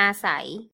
อาศัย